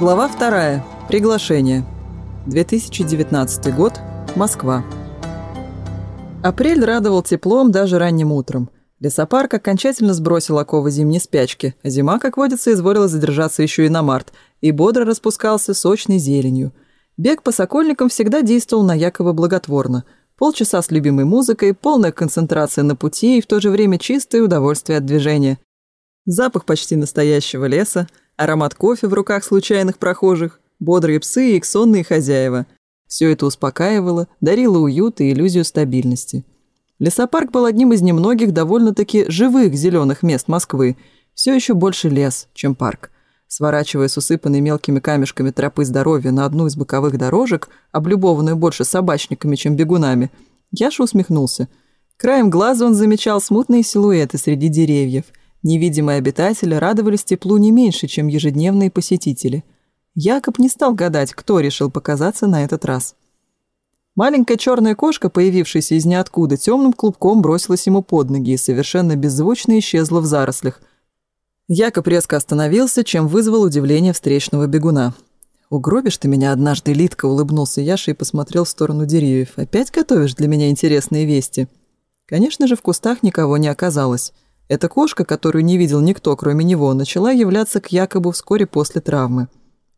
Глава 2. Приглашение. 2019 год. Москва. Апрель радовал теплом даже ранним утром. Лесопарк окончательно сбросил оковы зимней спячки, а зима, как водится, изволила задержаться еще и на март, и бодро распускался сочной зеленью. Бег по сокольникам всегда действовал на Якова благотворно. Полчаса с любимой музыкой, полная концентрация на пути и в то же время чистое удовольствие от движения. Запах почти настоящего леса – аромат кофе в руках случайных прохожих, бодрые псы и их хозяева. Все это успокаивало, дарило уют и иллюзию стабильности. Лесопарк был одним из немногих довольно-таки живых зеленых мест Москвы. Все еще больше лес, чем парк. Сворачивая с усыпанной мелкими камешками тропы здоровья на одну из боковых дорожек, облюбованную больше собачниками, чем бегунами, Яша усмехнулся. Краем глаза он замечал смутные силуэты среди деревьев – Невидимые обитатели радовались теплу не меньше, чем ежедневные посетители. Якоб не стал гадать, кто решил показаться на этот раз. Маленькая черная кошка, появившаяся из ниоткуда, темным клубком бросилась ему под ноги и совершенно беззвучно исчезла в зарослях. Якоб резко остановился, чем вызвал удивление встречного бегуна. «Угробишь ты меня однажды, Литка!» — улыбнулся Яша и посмотрел в сторону деревьев. «Опять готовишь для меня интересные вести?» Конечно же, в кустах никого не оказалось. Эта кошка, которую не видел никто, кроме него, начала являться к якобы вскоре после травмы.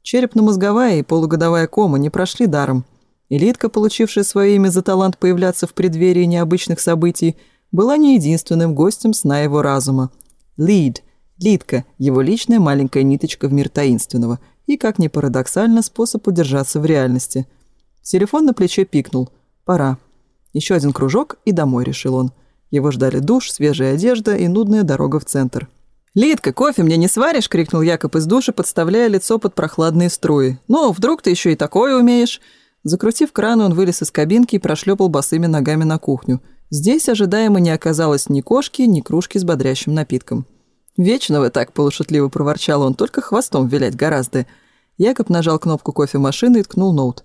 Черепно-мозговая и полугодовая кома не прошли даром. Элитка, получившая свое имя за талант появляться в преддверии необычных событий, была не единственным гостем сна его разума. Лид, Лидка, его личная маленькая ниточка в мир таинственного, и, как ни парадоксально, способ удержаться в реальности. Телефон на плече пикнул. «Пора». Еще один кружок и домой, решил он. Его ждали душ, свежая одежда и нудная дорога в центр. Лидка, кофе мне не сваришь?» — крикнул Якоб из души, подставляя лицо под прохладные струи. «Ну, вдруг ты еще и такое умеешь?» Закрутив кран, он вылез из кабинки и прошлепал босыми ногами на кухню. Здесь ожидаемо не оказалось ни кошки, ни кружки с бодрящим напитком. «Вечно вы так!» — полушутливо проворчал он, только хвостом вилять гораздо. Якоб нажал кнопку кофемашины и ткнул ноут.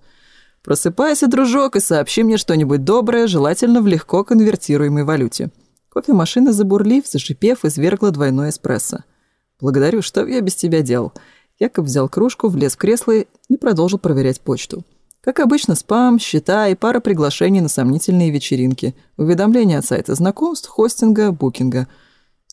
Просыпайся, дружок, и сообщи мне что-нибудь доброе, желательно в легко конвертируемой валюте. Кофемашина, забурлив, зашипев, извергла двойной эспрессо. «Благодарю, что я без тебя делал?» Якоб взял кружку, влез в кресло и продолжил проверять почту. Как обычно, спам, счета и пара приглашений на сомнительные вечеринки, уведомления от сайта знакомств, хостинга, букинга –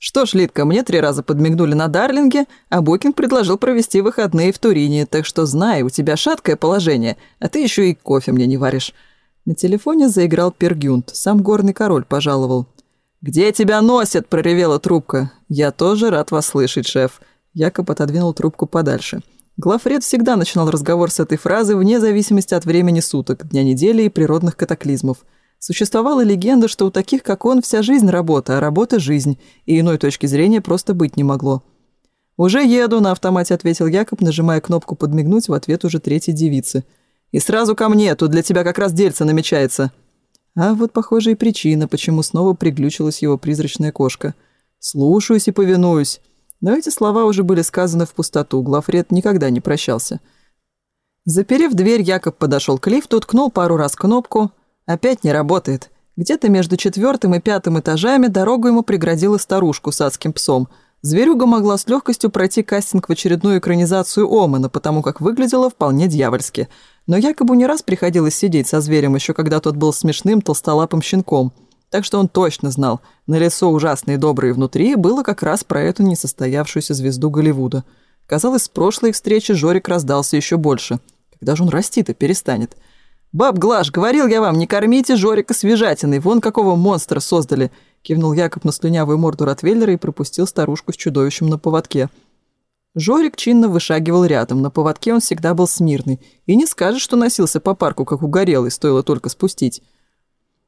что ж, Литка, мне три раза подмигнули на Дарлинге, а Букинг предложил провести выходные в Турине, так что, знай, у тебя шаткое положение, а ты еще и кофе мне не варишь». На телефоне заиграл Пергюнт, сам горный король пожаловал. «Где тебя носят?» – проревела трубка. «Я тоже рад вас слышать, шеф». Якоб отодвинул трубку подальше. Глафред всегда начинал разговор с этой фразы вне зависимости от времени суток, дня недели и природных катаклизмов – Существовала легенда, что у таких, как он, вся жизнь работа, а работа – жизнь, и иной точки зрения просто быть не могло. «Уже еду», – на автомате ответил Якоб, нажимая кнопку «Подмигнуть» в ответ уже третьей девицы. «И сразу ко мне, тут для тебя как раз дельце намечается». А вот, похоже, и причина, почему снова приглючилась его призрачная кошка. «Слушаюсь и повинуюсь». Но эти слова уже были сказаны в пустоту, Глафред никогда не прощался. Заперев дверь, Якоб подошел к лифту, ткнул пару раз кнопку – Опять не работает. Где-то между четвертым и пятым этажами дорогу ему преградила старушку с адским псом. Зверюга могла с легкостью пройти кастинг в очередную экранизацию Омана, потому как выглядела вполне дьявольски. Но якобы не раз приходилось сидеть со зверем, еще когда тот был смешным толстолапым щенком. Так что он точно знал, на лицо ужасные добрые внутри было как раз про эту несостоявшуюся звезду Голливуда. Казалось, с прошлой встречи Жорик раздался еще больше. Когда же он расти-то перестанет?» «Баб Глаш, говорил я вам, не кормите Жорика свежатиной, вон какого монстра создали!» Кивнул Якоб на слюнявую морду Ротвейлера и пропустил старушку с чудовищем на поводке. Жорик чинно вышагивал рядом, на поводке он всегда был смирный. И не скажешь, что носился по парку, как угорелый, стоило только спустить.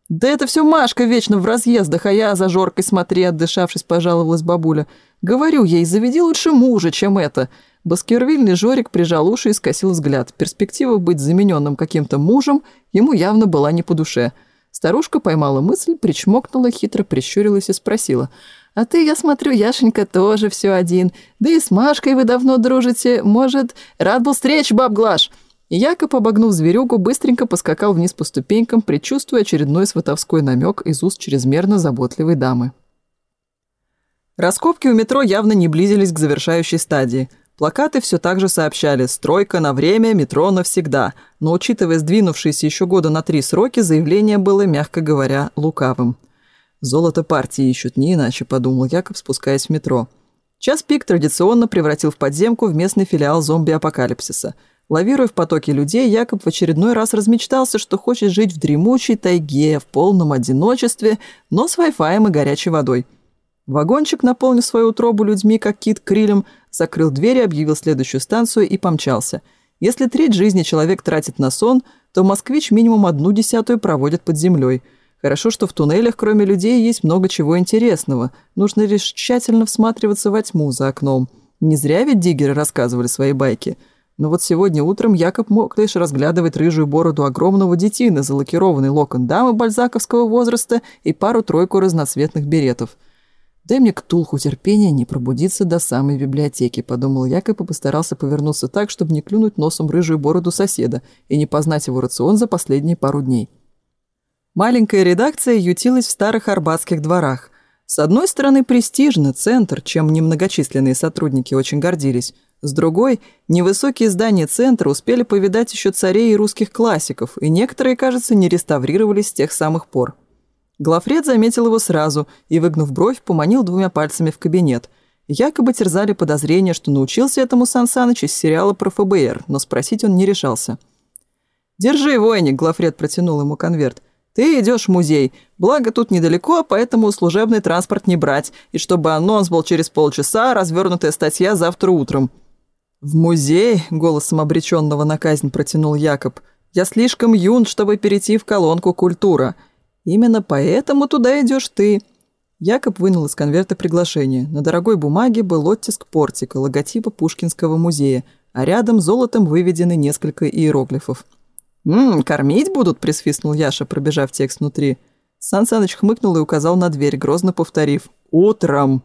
«Да это все Машка вечно в разъездах, а я за Жоркой смотри», — отдышавшись, пожаловалась бабуля. «Говорю ей, заведи лучше мужа, чем это. Баскервильный Жорик прижал уши и скосил взгляд. Перспектива быть замененным каким-то мужем ему явно была не по душе. Старушка поймала мысль, причмокнула, хитро прищурилась и спросила. «А ты, я смотрю, Яшенька тоже все один. Да и с Машкой вы давно дружите. Может, рад был встреч, баб Глаш?» И Якоб, обогнув зверюгу, быстренько поскакал вниз по ступенькам, предчувствуя очередной сватовской намек из уст чрезмерно заботливой дамы. Раскопки у метро явно не близились к завершающей стадии – Плакаты все так же сообщали «Стройка на время, метро навсегда», но, учитывая сдвинувшиеся еще года на три сроки, заявление было, мягко говоря, лукавым. «Золото партии ищут, не иначе», — подумал Якоб, спускаясь в метро. Час пик традиционно превратил в подземку в местный филиал зомби-апокалипсиса. Лавируя в потоке людей, Якоб в очередной раз размечтался, что хочет жить в дремучей тайге, в полном одиночестве, но с вай-фаем и горячей водой — Вагончик, наполнив свою утробу людьми, как кит крилем, закрыл дверь и объявил следующую станцию и помчался. Если треть жизни человек тратит на сон, то москвич минимум одну десятую проводит под землей. Хорошо, что в туннелях, кроме людей, есть много чего интересного. Нужно лишь тщательно всматриваться во тьму за окном. Не зря ведь диггеры рассказывали свои байки. Но вот сегодня утром Якоб мог лишь разглядывать рыжую бороду огромного детина, залакированный локон дамы бальзаковского возраста и пару-тройку разноцветных беретов – «Дай мне ктулху терпения не пробудиться до самой библиотеки», — подумал Якоб и постарался повернуться так, чтобы не клюнуть носом рыжую бороду соседа и не познать его рацион за последние пару дней. Маленькая редакция ютилась в старых арбатских дворах. С одной стороны, престижно, центр, чем немногочисленные сотрудники очень гордились. С другой, невысокие здания центра успели повидать еще царей и русских классиков, и некоторые, кажется, не реставрировались с тех самых пор. Глафред заметил его сразу и, выгнув бровь, поманил двумя пальцами в кабинет. Якобы терзали подозрения, что научился этому Сан Саныч из сериала про ФБР, но спросить он не решался. «Держи, войник», — Глафред протянул ему конверт. «Ты идешь в музей. Благо, тут недалеко, поэтому служебный транспорт не брать. И чтобы анонс был через полчаса, развернутая статья завтра утром». «В музей?» — голосом обреченного на казнь протянул Якоб. «Я слишком юн, чтобы перейти в колонку «Культура». Именно поэтому туда идешь ты. Якоб вынул из конверта приглашение. На дорогой бумаге был оттиск портика, логотипа Пушкинского музея, а рядом золотом выведены несколько иероглифов. «Ммм, кормить будут?» – присвистнул Яша, пробежав текст внутри. Сан Саныч хмыкнул и указал на дверь, грозно повторив «Утром!».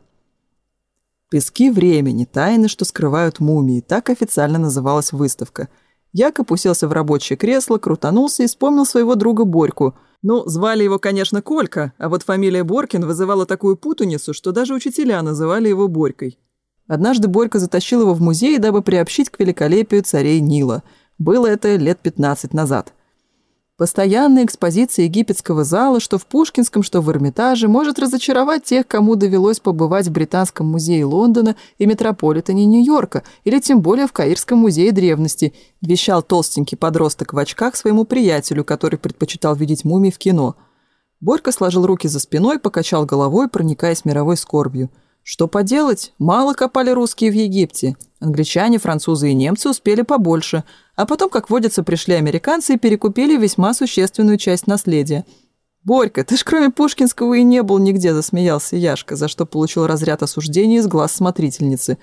«Пески времени. Тайны, что скрывают мумии». Так официально называлась выставка. Якоб уселся в рабочее кресло, крутанулся и вспомнил своего друга Борьку – ну, звали его, конечно, Колька, а вот фамилия Боркин вызывала такую путаницу, что даже учителя называли его Борькой. Однажды Борька затащил его в музей, дабы приобщить к великолепию царей Нила. Было это лет 15 назад – Постоянная экспозиция египетского зала, что в Пушкинском, что в Эрмитаже, может разочаровать тех, кому довелось побывать в Британском музее Лондона и Метрополитене Нью-Йорка, или тем более в Каирском музее древности, вещал толстенький подросток в очках своему приятелю, который предпочитал видеть мумии в кино. Борька сложил руки за спиной, покачал головой, проникаясь мировой скорбью – что поделать, мало копали русские в Египте. Англичане, французы и немцы успели побольше, а потом, как водится, пришли американцы и перекупили весьма существенную часть наследия. «Борька, ты ж кроме Пушкинского и не был нигде», – засмеялся Яшка, за что получил разряд осуждения из глаз смотрительницы.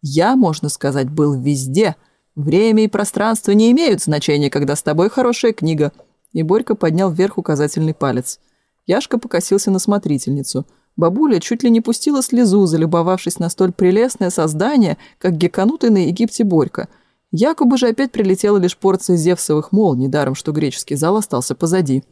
«Я, можно сказать, был везде. Время и пространство не имеют значения, когда с тобой хорошая книга». И Борька поднял вверх указательный палец. Яшка покосился на смотрительницу – Бабуля чуть ли не пустила слезу, залюбовавшись на столь прелестное создание, как геканутый на Египте Борька. Якобы же опять прилетела лишь порция зевсовых молний, даром что греческий зал остался позади.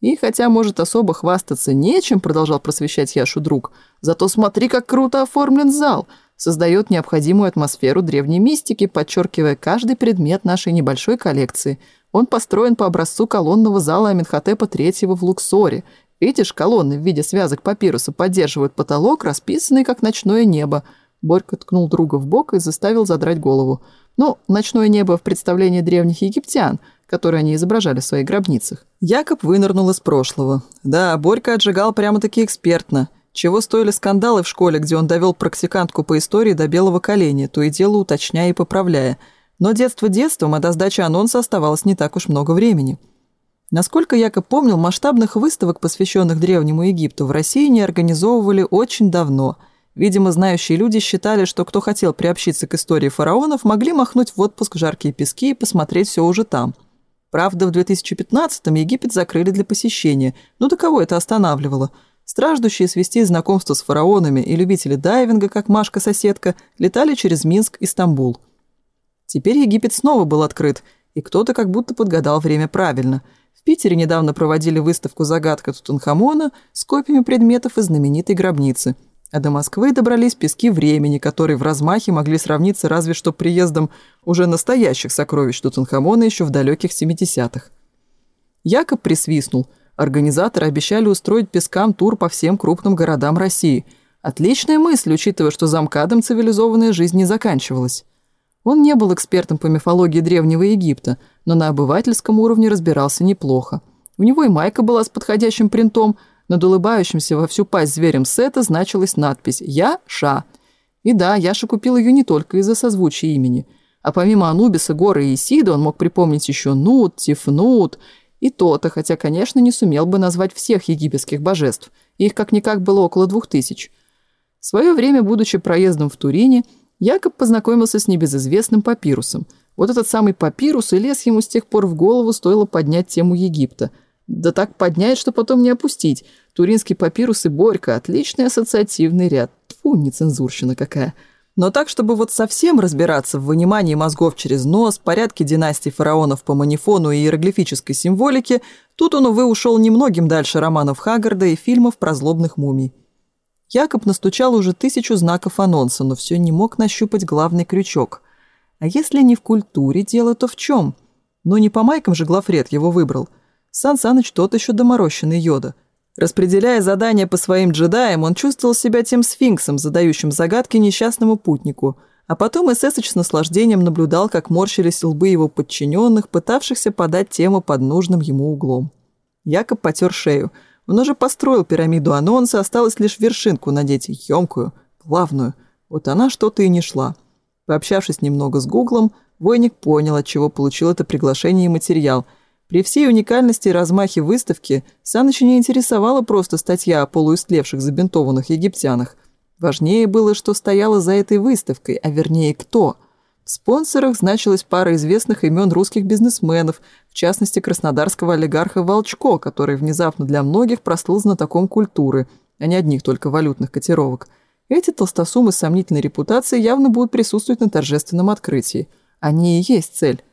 И хотя, может, особо хвастаться нечем, продолжал просвещать Яшу друг, зато смотри, как круто оформлен зал, создает необходимую атмосферу древней мистики, подчеркивая каждый предмет нашей небольшой коллекции. Он построен по образцу колонного зала Аминхотепа III в Луксоре Видишь, колонны в виде связок папируса поддерживают потолок, расписанный как ночное небо. Борька ткнул друга в бок и заставил задрать голову. Ну, ночное небо в представлении древних египтян, которые они изображали в своих гробницах. Якоб вынырнул из прошлого. Да, Борька отжигал прямо-таки экспертно. Чего стоили скандалы в школе, где он довел практикантку по истории до белого коленя, то и дело уточняя и поправляя. Но детство детством, а до сдачи анонса оставалось не так уж много времени. Насколько Якоб помнил, масштабных выставок, посвященных Древнему Египту, в России не организовывали очень давно. Видимо, знающие люди считали, что кто хотел приобщиться к истории фараонов, могли махнуть в отпуск в жаркие пески и посмотреть все уже там. Правда, в 2015-м Египет закрыли для посещения. но да кого это останавливало? Страждущие свести знакомство с фараонами и любители дайвинга, как Машка-соседка, летали через Минск и Стамбул. Теперь Египет снова был открыт, и кто-то как будто подгадал время правильно – Питере недавно проводили выставку «Загадка Тутанхамона» с копиями предметов из знаменитой гробницы. А до Москвы добрались пески времени, которые в размахе могли сравниться разве что приездом уже настоящих сокровищ Тутанхамона еще в далеких 70-х. Якоб присвистнул. Организаторы обещали устроить пескам тур по всем крупным городам России. Отличная мысль, учитывая, что замкадом цивилизованная жизнь не заканчивалась. Он не был экспертом по мифологии Древнего Египта, но на обывательском уровне разбирался неплохо. У него и майка была с подходящим принтом, над улыбающимся во всю пасть зверем Сета значилась надпись «Я Ша». И да, Яша купил ее не только из-за созвучия имени. А помимо Анубиса, Горы и Исида он мог припомнить еще Нут, Тифнут и то-то, хотя, конечно, не сумел бы назвать всех египетских божеств. Их как-никак было около двух тысяч. В свое время, будучи проездом в Турине, Якоб познакомился с небезызвестным папирусом. Вот этот самый папирус и лез ему с тех пор в голову стоило поднять тему Египта. Да так поднять, что потом не опустить. Туринский папирус и Борька – отличный ассоциативный ряд. Тьфу, нецензурщина какая. Но так, чтобы вот совсем разбираться в вынимании мозгов через нос, порядке династий фараонов по манифону и иероглифической символике, тут он, увы, ушел немногим дальше романов Хаггарда и фильмов про злобных мумий. Якоб настучал уже тысячу знаков анонса, но все не мог нащупать главный крючок. А если не в культуре дело, то в чем? Но ну, не по майкам же Глафред его выбрал. Сан Саныч тот еще доморощенный йода. Распределяя задания по своим джедаям, он чувствовал себя тем сфинксом, задающим загадки несчастному путнику. А потом эсэсыч с наслаждением наблюдал, как морщились лбы его подчиненных, пытавшихся подать тему под нужным ему углом. Якоб потер шею – он уже построил пирамиду анонса, осталось лишь вершинку надеть, емкую, плавную. Вот она что-то и не шла. Пообщавшись немного с Гуглом, Войник понял, от чего получил это приглашение и материал. При всей уникальности и размахе выставки Саныча не интересовала просто статья о полуистлевших забинтованных египтянах. Важнее было, что стояло за этой выставкой, а вернее кто – в Спонсорах значилась пара известных имен русских бизнесменов, в частности, краснодарского олигарха Волчко, который внезапно для многих прослыл знатоком культуры, а не одних только валютных котировок. Эти толстосумы с сомнительной репутацией явно будут присутствовать на торжественном открытии. Они и есть цель.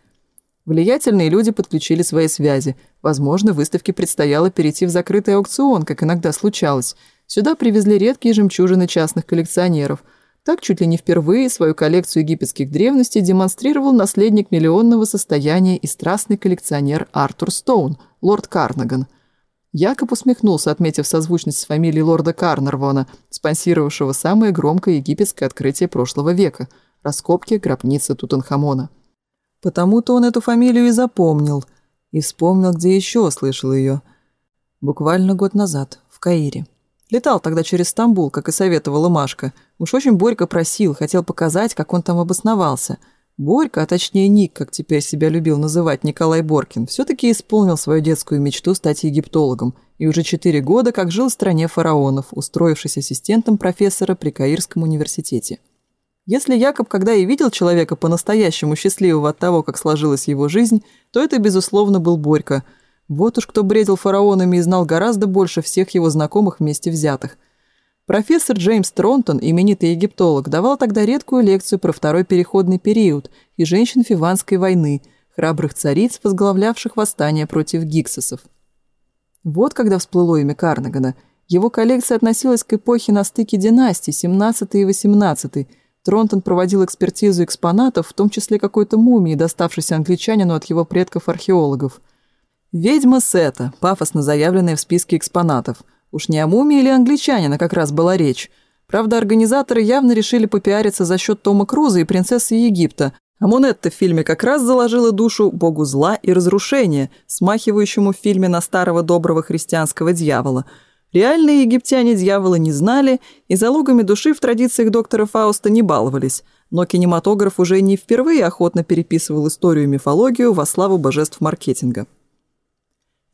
Влиятельные люди подключили свои связи. Возможно, выставке предстояло перейти в закрытый аукцион, как иногда случалось. Сюда привезли редкие жемчужины частных коллекционеров – так чуть ли не впервые свою коллекцию египетских древностей демонстрировал наследник миллионного состояния и страстный коллекционер Артур Стоун, лорд Карнаган. Якоб усмехнулся, отметив созвучность с фамилией лорда Карнарвона, спонсировавшего самое громкое египетское открытие прошлого века – раскопки гробницы Тутанхамона. Потому-то он эту фамилию и запомнил, и вспомнил, где еще слышал ее. Буквально год назад, в Каире. Летал тогда через Стамбул, как и советовала Машка – Уж очень Борька просил, хотел показать, как он там обосновался. Борька, а точнее Ник, как теперь себя любил называть Николай Боркин, все-таки исполнил свою детскую мечту стать египтологом и уже четыре года как жил в стране фараонов, устроившись ассистентом профессора при Каирском университете. Если Якоб когда и видел человека по-настоящему счастливого от того, как сложилась его жизнь, то это, безусловно, был Борька. Вот уж кто бредил фараонами и знал гораздо больше всех его знакомых вместе взятых – Профессор Джеймс Тронтон, именитый египтолог, давал тогда редкую лекцию про второй переходный период и женщин Фиванской войны, храбрых цариц, возглавлявших восстание против гиксосов. Вот когда всплыло имя Карнагана. Его коллекция относилась к эпохе на стыке династий 17 и 18. Тронтон проводил экспертизу экспонатов, в том числе какой-то мумии, доставшейся англичанину от его предков-археологов. «Ведьма Сета», пафосно заявленная в списке экспонатов – Уж не о мумии или англичанина как раз была речь. Правда, организаторы явно решили попиариться за счет Тома Круза и принцессы Египта. А Монетта в фильме как раз заложила душу богу зла и разрушения, смахивающему в фильме на старого доброго христианского дьявола. Реальные египтяне дьявола не знали и залогами души в традициях доктора Фауста не баловались, но кинематограф уже не впервые охотно переписывал историю и мифологию во славу божеств маркетинга.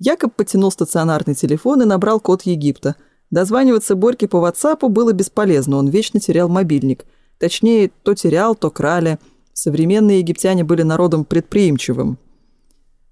Якоб потянул стационарный телефон и набрал код Египта. Дозваниваться Борьке по WhatsApp было бесполезно, он вечно терял мобильник. Точнее, то терял, то крали. Современные египтяне были народом предприимчивым.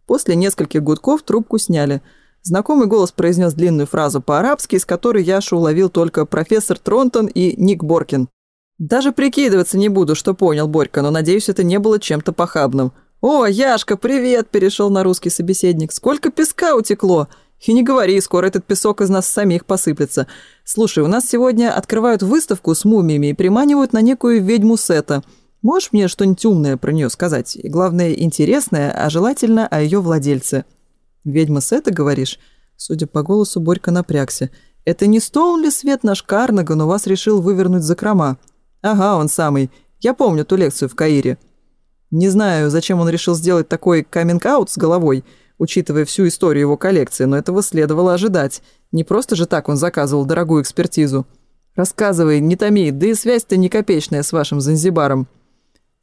После нескольких гудков трубку сняли. Знакомый голос произнес длинную фразу по-арабски, из которой Яша уловил только профессор Тронтон и Ник Боркин. «Даже прикидываться не буду, что понял Борька, но, надеюсь, это не было чем-то похабным». «О, Яшка, привет!» – перешел на русский собеседник. «Сколько песка утекло!» «И не говори, скоро этот песок из нас самих посыплется. Слушай, у нас сегодня открывают выставку с мумиями и приманивают на некую ведьму Сета. Можешь мне что-нибудь умное про нее сказать? И главное, интересное, а желательно о ее владельце». «Ведьма Сета, говоришь?» Судя по голосу, Борька напрягся. «Это не Стоунли Свет наш Карнаган у вас решил вывернуть закрома?» «Ага, он самый. Я помню ту лекцию в Каире». Не знаю, зачем он решил сделать такой каминг-аут с головой, учитывая всю историю его коллекции, но этого следовало ожидать. Не просто же так он заказывал дорогую экспертизу. Рассказывай, не томи, да и связь-то не копеечная с вашим Занзибаром.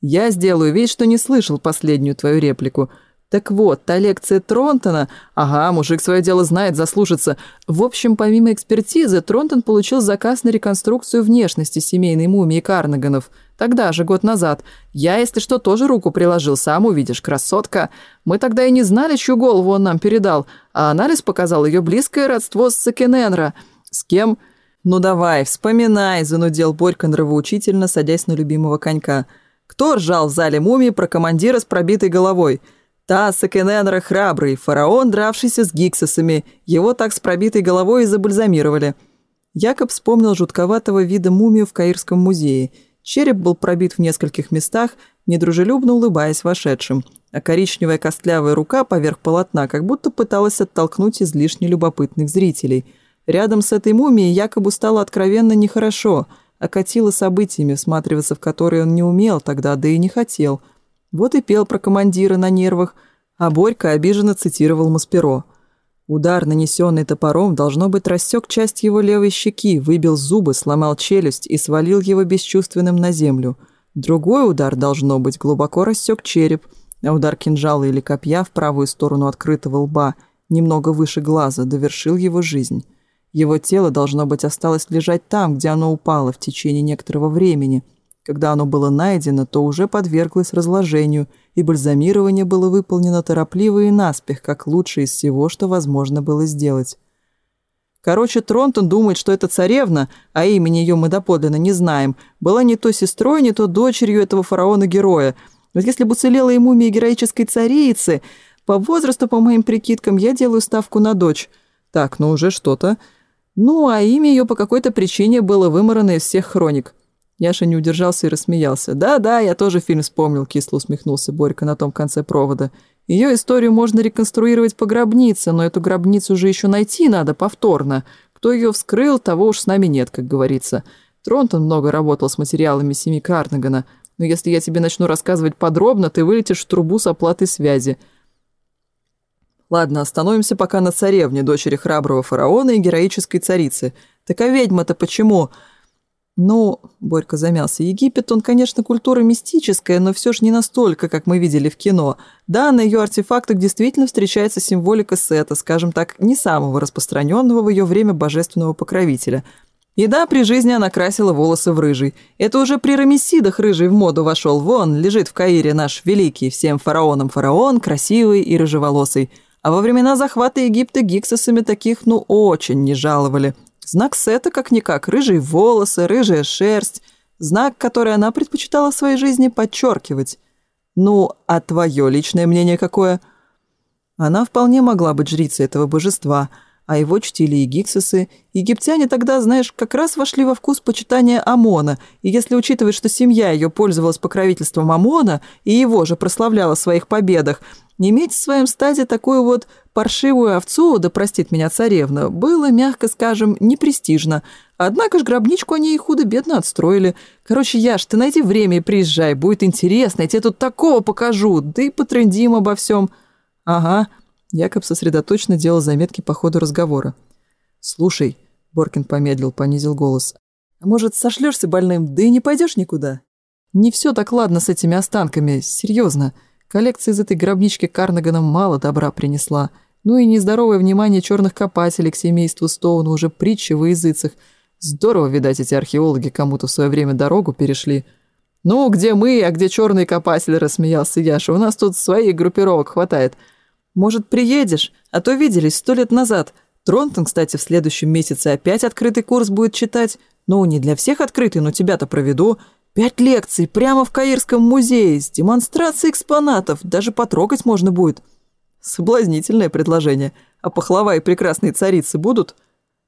Я сделаю вид, что не слышал последнюю твою реплику, так вот, та лекция Тронтона... Ага, мужик свое дело знает, заслужится. В общем, помимо экспертизы, Тронтон получил заказ на реконструкцию внешности семейной мумии Карнаганов. Тогда же, год назад. Я, если что, тоже руку приложил, сам увидишь, красотка. Мы тогда и не знали, чью голову он нам передал, а анализ показал ее близкое родство с Сакененра. С кем? Ну давай, вспоминай, занудел Борька нравоучительно, садясь на любимого конька. Кто ржал в зале мумии про командира с пробитой головой? Та Кененера храбрый, фараон, дравшийся с гиксосами. Его так с пробитой головой и забальзамировали. Якоб вспомнил жутковатого вида мумию в Каирском музее. Череп был пробит в нескольких местах, недружелюбно улыбаясь вошедшим. А коричневая костлявая рука поверх полотна как будто пыталась оттолкнуть излишне любопытных зрителей. Рядом с этой мумией якобы стало откровенно нехорошо, окатило событиями, всматриваться в которые он не умел тогда, да и не хотел – вот и пел про командира на нервах, а Борька обиженно цитировал Масперо. Удар, нанесенный топором, должно быть, рассек часть его левой щеки, выбил зубы, сломал челюсть и свалил его бесчувственным на землю. Другой удар, должно быть, глубоко рассек череп, а удар кинжала или копья в правую сторону открытого лба, немного выше глаза, довершил его жизнь. Его тело, должно быть, осталось лежать там, где оно упало в течение некоторого времени – когда оно было найдено, то уже подверглось разложению, и бальзамирование было выполнено торопливо и наспех, как лучше из всего, что возможно было сделать. Короче, Тронтон думает, что эта царевна, а имени ее мы доподлинно не знаем, была не то сестрой, не то дочерью этого фараона-героя. Вот если бы уцелела и мумия героической царицы, по возрасту, по моим прикидкам, я делаю ставку на дочь. Так, ну уже что-то. Ну, а имя ее по какой-то причине было вымарано из всех хроник. Яша не удержался и рассмеялся. «Да-да, я тоже фильм вспомнил», — кисло усмехнулся Борька на том конце провода. «Ее историю можно реконструировать по гробнице, но эту гробницу же еще найти надо повторно. Кто ее вскрыл, того уж с нами нет, как говорится. Тронтон много работал с материалами семьи Карнагана, но если я тебе начну рассказывать подробно, ты вылетишь в трубу с оплатой связи». «Ладно, остановимся пока на царевне, дочери храброго фараона и героической царицы. Так а ведьма-то почему?» Но, — Борька замялся, — Египет, он, конечно, культура мистическая, но все же не настолько, как мы видели в кино. Да, на ее артефактах действительно встречается символика Сета, скажем так, не самого распространенного в ее время божественного покровителя. И да, при жизни она красила волосы в рыжий. Это уже при рамесидах рыжий в моду вошел. Вон, лежит в Каире наш великий всем фараонам фараон, красивый и рыжеволосый. А во времена захвата Египта гиксосами таких, ну, очень не жаловали. Знак Сета, как-никак, рыжие волосы, рыжая шерсть. Знак, который она предпочитала в своей жизни подчеркивать. Ну, а твое личное мнение какое? Она вполне могла быть жрицей этого божества, а его чтили и гиксусы. Египтяне тогда, знаешь, как раз вошли во вкус почитания Амона, и если учитывать, что семья ее пользовалась покровительством Амона и его же прославляла в своих победах, не иметь в своем стаде такую вот паршивую овцу, да простит меня царевна, было, мягко скажем, непрестижно. Однако ж гробничку они и худо-бедно отстроили. Короче, Яш, ты найди время и приезжай, будет интересно, я тебе тут такого покажу, да и потрындим обо всем. Ага, Якоб сосредоточенно делал заметки по ходу разговора. Слушай, Боркин помедлил, понизил голос, а может, сошлешься больным, да и не пойдешь никуда? Не все так ладно с этими останками, серьезно. Коллекции из этой гробнички Карнагана мало добра принесла. Ну и нездоровое внимание черных копателей к семейству Стоуна уже притча во языцах. Здорово, видать, эти археологи кому-то в свое время дорогу перешли. «Ну, где мы, а где черные копатели?» – рассмеялся Яша. «У нас тут своих группировок хватает». «Может, приедешь? А то виделись сто лет назад. Тронтон, кстати, в следующем месяце опять открытый курс будет читать. Ну, не для всех открытый, но тебя-то проведу. Пять лекций прямо в Каирском музее с демонстрацией экспонатов. Даже потрогать можно будет. Соблазнительное предложение. А пахлава и прекрасные царицы будут?»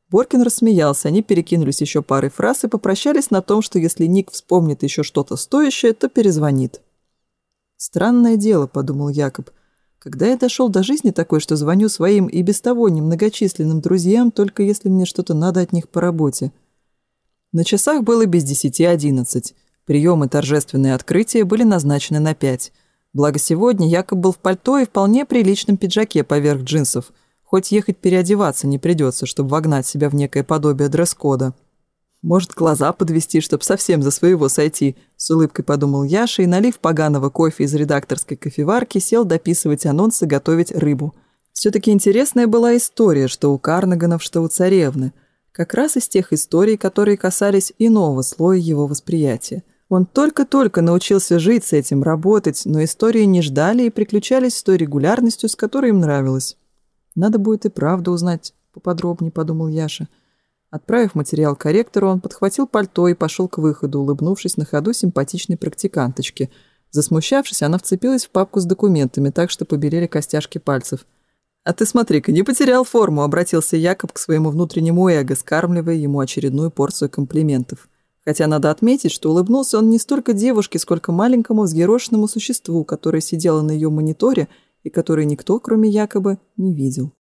Боркин рассмеялся, они перекинулись еще парой фраз и попрощались на том, что если Ник вспомнит еще что-то стоящее, то перезвонит. «Странное дело», — подумал Якоб. «Когда я дошел до жизни такой, что звоню своим и без того немногочисленным друзьям, только если мне что-то надо от них по работе». На часах было без десяти одиннадцать. Приемы торжественные открытия были назначены на пять. Благо сегодня Якоб был в пальто и вполне приличном пиджаке поверх джинсов, хоть ехать переодеваться не придется, чтобы вогнать себя в некое подобие дресс-кода. «Может, глаза подвести, чтобы совсем за своего сойти», — с улыбкой подумал Яша и, налив поганого кофе из редакторской кофеварки, сел дописывать анонсы и готовить рыбу. все таки интересная была история, что у Карнаганов, что у царевны. Как раз из тех историй, которые касались иного слоя его восприятия — он только-только научился жить с этим, работать, но истории не ждали и приключались с той регулярностью, с которой им нравилось. «Надо будет и правду узнать поподробнее», — подумал Яша. Отправив материал корректору, он подхватил пальто и пошел к выходу, улыбнувшись на ходу симпатичной практиканточке. Засмущавшись, она вцепилась в папку с документами, так что побелели костяшки пальцев. «А ты смотри-ка, не потерял форму», — обратился Якоб к своему внутреннему эго, скармливая ему очередную порцию комплиментов хотя надо отметить, что улыбнулся он не столько девушке, сколько маленькому взъерошенному существу, которое сидело на ее мониторе и которое никто, кроме якобы, не видел.